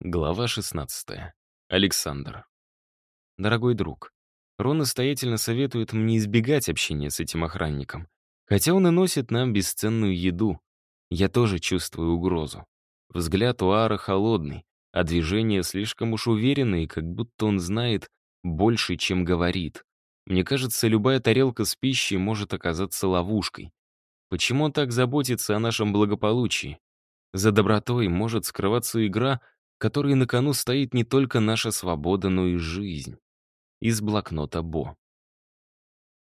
Глава 16. Александр. Дорогой друг, Рон настоятельно советует мне избегать общения с этим охранником, хотя он и носит нам бесценную еду. Я тоже чувствую угрозу. Взгляд у Ара холодный, а движения слишком уж уверенные, как будто он знает больше, чем говорит. Мне кажется, любая тарелка с пищей может оказаться ловушкой. Почему он так заботится о нашем благополучии? За добротой может скрываться игра — которой на кону стоит не только наша свобода, но и жизнь. Из блокнота Бо.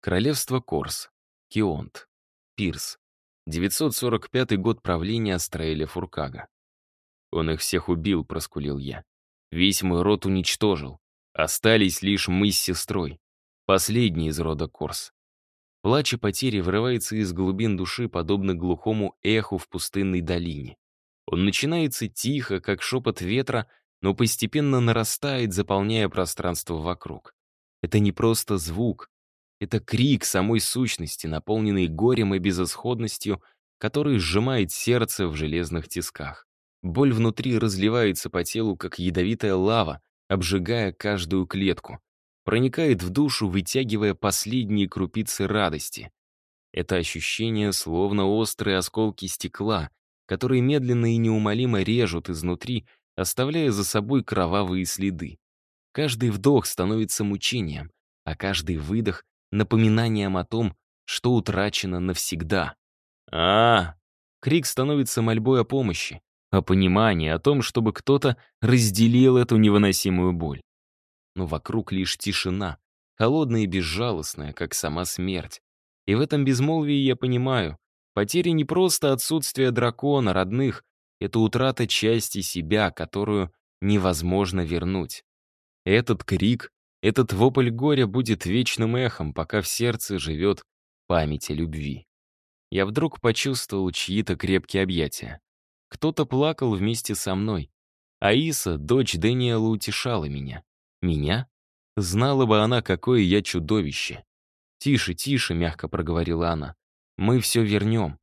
Королевство Корс. Кионт. Пирс. 945 год правления Астраэля Фуркага. «Он их всех убил», — проскулил я. «Весь мой род уничтожил. Остались лишь мы с сестрой. Последний из рода Корс. Плач и потери врывается из глубин души, подобно глухому эху в пустынной долине. Он начинается тихо, как шепот ветра, но постепенно нарастает, заполняя пространство вокруг. Это не просто звук, это крик самой сущности, наполненный горем и безысходностью, который сжимает сердце в железных тисках. Боль внутри разливается по телу, как ядовитая лава, обжигая каждую клетку. Проникает в душу, вытягивая последние крупицы радости. Это ощущение словно острые осколки стекла, которые медленно и неумолимо режут изнутри, оставляя за собой кровавые следы. Каждый вдох становится мучением, а каждый выдох — напоминанием о том, что утрачено навсегда. а, Крик становится мольбой о помощи, о понимании, о том, чтобы кто-то разделил эту невыносимую боль. Но вокруг лишь тишина, холодная и безжалостная, как сама смерть. И в этом безмолвии я понимаю, Потеря не просто отсутствие дракона, родных, это утрата части себя, которую невозможно вернуть. Этот крик, этот вопль горя будет вечным эхом, пока в сердце живет память о любви. Я вдруг почувствовал чьи-то крепкие объятия. Кто-то плакал вместе со мной. Аиса, дочь Дэниела, утешала меня. Меня? Знала бы она, какое я чудовище. «Тише, тише», — мягко проговорила она. Мы все вернем.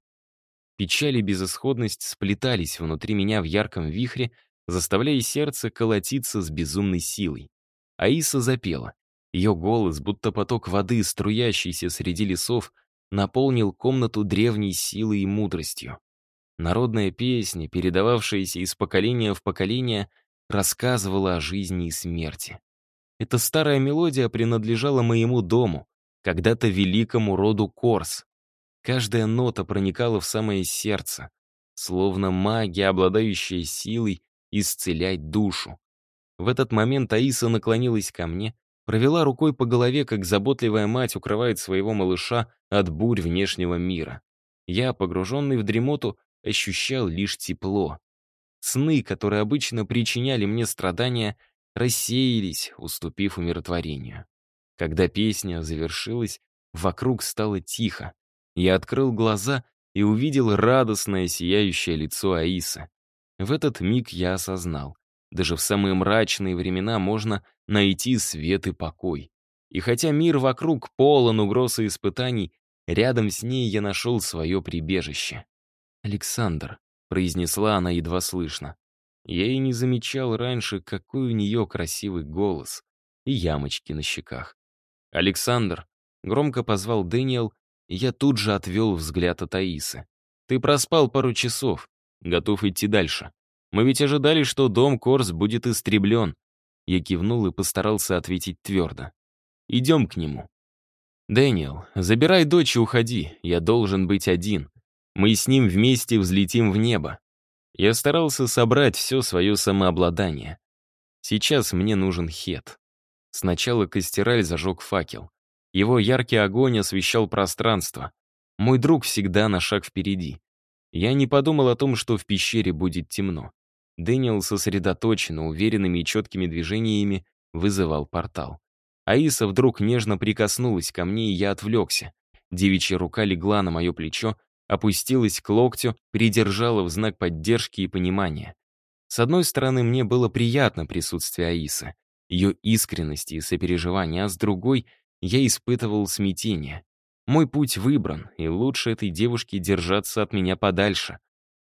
Печаль и безысходность сплетались внутри меня в ярком вихре, заставляя сердце колотиться с безумной силой. Аиса запела. Ее голос, будто поток воды, струящийся среди лесов, наполнил комнату древней силой и мудростью. Народная песня, передававшаяся из поколения в поколение, рассказывала о жизни и смерти. Эта старая мелодия принадлежала моему дому, когда-то великому роду Корс, Каждая нота проникала в самое сердце, словно магия, обладающая силой исцелять душу. В этот момент Таиса наклонилась ко мне, провела рукой по голове, как заботливая мать укрывает своего малыша от бурь внешнего мира. Я, погруженный в дремоту, ощущал лишь тепло. Сны, которые обычно причиняли мне страдания, рассеялись, уступив умиротворению. Когда песня завершилась, вокруг стало тихо, я открыл глаза и увидел радостное сияющее лицо Аиса. В этот миг я осознал. Даже в самые мрачные времена можно найти свет и покой. И хотя мир вокруг полон угроз и испытаний, рядом с ней я нашел свое прибежище. «Александр», — произнесла она едва слышно. Я и не замечал раньше, какой у нее красивый голос и ямочки на щеках. «Александр», — громко позвал Дэниел, я тут же отвел взгляд от Аисы. «Ты проспал пару часов. Готов идти дальше. Мы ведь ожидали, что дом Корс будет истреблен». Я кивнул и постарался ответить твердо. «Идем к нему». «Дэниел, забирай дочь и уходи. Я должен быть один. Мы с ним вместе взлетим в небо». Я старался собрать все свое самообладание. Сейчас мне нужен хет. Сначала Костераль зажег факел. Его яркий огонь освещал пространство. Мой друг всегда на шаг впереди. Я не подумал о том, что в пещере будет темно. Дэниел сосредоточенно, уверенными и четкими движениями вызывал портал. Аиса вдруг нежно прикоснулась ко мне, и я отвлекся. Девичья рука легла на мое плечо, опустилась к локтю, придержала в знак поддержки и понимания. С одной стороны, мне было приятно присутствие Аисы, ее искренности и сопереживания, а с другой я испытывал смятение. Мой путь выбран, и лучше этой девушке держаться от меня подальше.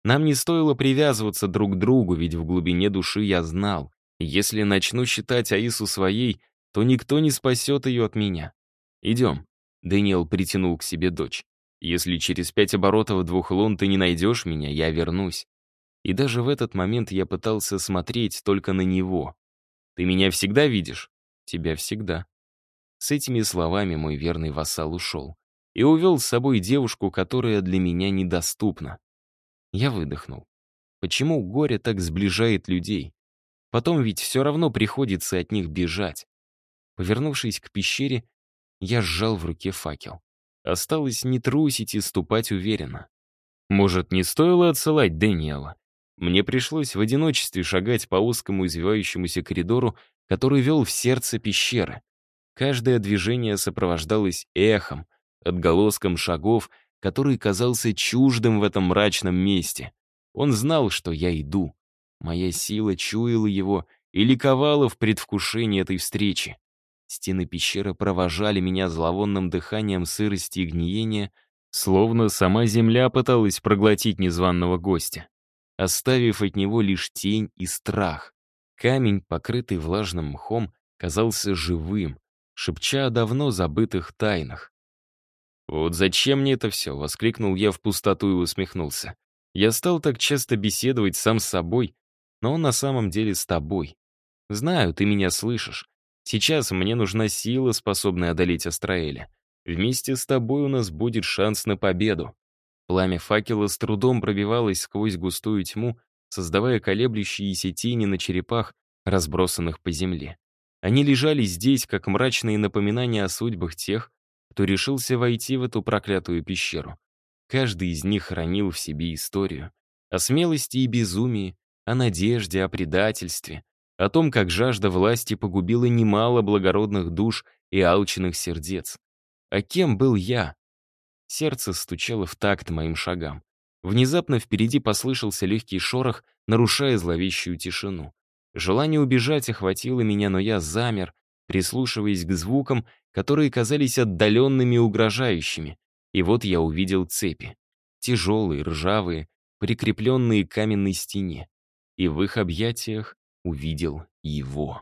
Нам не стоило привязываться друг к другу, ведь в глубине души я знал, если начну считать Аису своей, то никто не спасет ее от меня. «Идем», — Дэниел притянул к себе дочь. «Если через пять оборотов двух лун ты не найдешь меня, я вернусь». И даже в этот момент я пытался смотреть только на него. «Ты меня всегда видишь?» «Тебя всегда», с этими словами мой верный вассал ушел и увел с собой девушку, которая для меня недоступна. Я выдохнул. Почему горе так сближает людей? Потом ведь все равно приходится от них бежать. Повернувшись к пещере, я сжал в руке факел. Осталось не трусить и ступать уверенно. Может, не стоило отсылать Дэниела? Мне пришлось в одиночестве шагать по узкому извивающемуся коридору, который вел в сердце пещеры. Каждое движение сопровождалось эхом, отголоском шагов, который казался чуждым в этом мрачном месте. Он знал, что я иду. Моя сила чуяла его и ликовала в предвкушении этой встречи. Стены пещеры провожали меня зловонным дыханием сырости и гниения, словно сама земля пыталась проглотить незваного гостя, оставив от него лишь тень и страх. Камень, покрытый влажным мхом, казался живым, шепча о давно забытых тайнах. «Вот зачем мне это все?» — воскликнул я в пустоту и усмехнулся. «Я стал так часто беседовать сам с собой, но на самом деле с тобой. Знаю, ты меня слышишь. Сейчас мне нужна сила, способная одолеть Астраэля. Вместе с тобой у нас будет шанс на победу». Пламя факела с трудом пробивалось сквозь густую тьму, создавая колеблющиеся тени на черепах, разбросанных по земле. Они лежали здесь, как мрачные напоминания о судьбах тех, кто решился войти в эту проклятую пещеру. Каждый из них хранил в себе историю. О смелости и безумии, о надежде, о предательстве, о том, как жажда власти погубила немало благородных душ и алчных сердец. А кем был я? Сердце стучало в такт моим шагам. Внезапно впереди послышался легкий шорох, нарушая зловещую тишину. Желание убежать охватило меня, но я замер, прислушиваясь к звукам, которые казались отдаленными и угрожающими. И вот я увидел цепи. Тяжелые, ржавые, прикрепленные к каменной стене. И в их объятиях увидел его.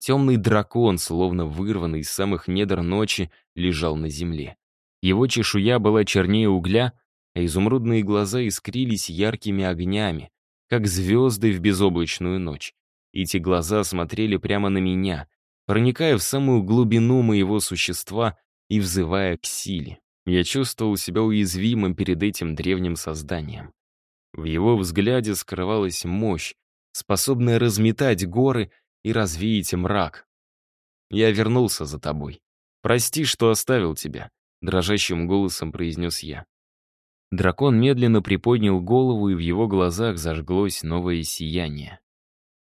Темный дракон, словно вырванный из самых недр ночи, лежал на земле. Его чешуя была чернее угля, а изумрудные глаза искрились яркими огнями, как звезды в безоблачную ночь. Эти глаза смотрели прямо на меня, проникая в самую глубину моего существа и взывая к силе. Я чувствовал себя уязвимым перед этим древним созданием. В его взгляде скрывалась мощь, способная разметать горы и развеять мрак. «Я вернулся за тобой. Прости, что оставил тебя», — дрожащим голосом произнес я. Дракон медленно приподнял голову, и в его глазах зажглось новое сияние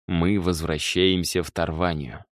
мы возвращаемся в Тарванию.